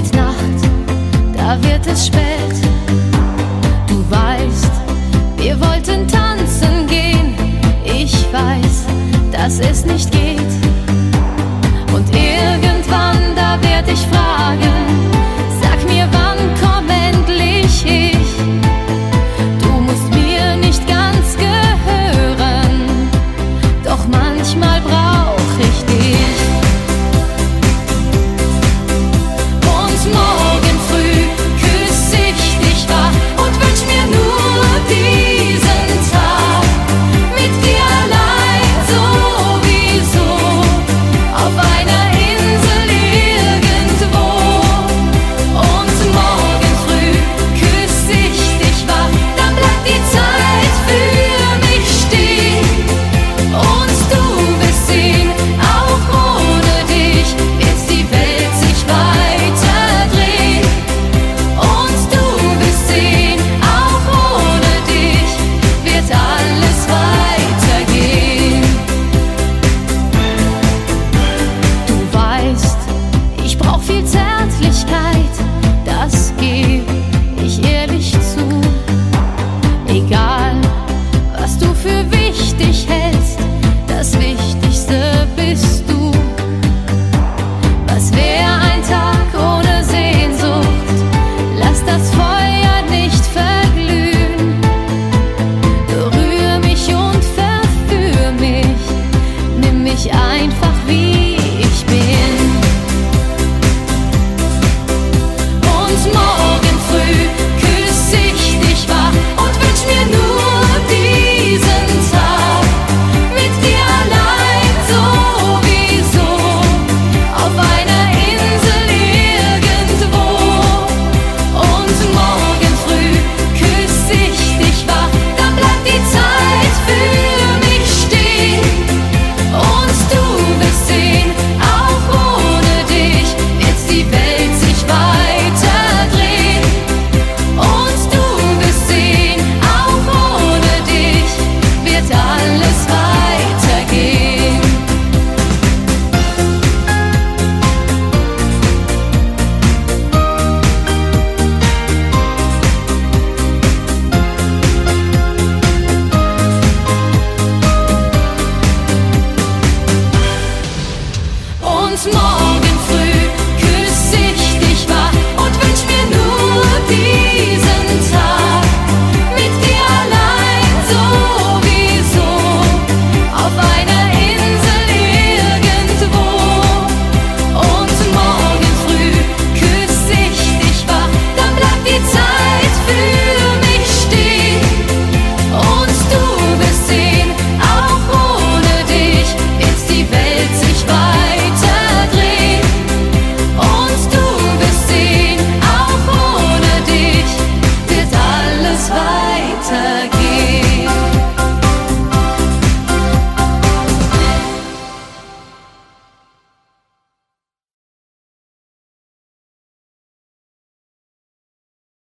Heut Nacht, da wird es spät. Du weißt, wir wollten tanzen gehen. Ich weiß, dass es nicht geht.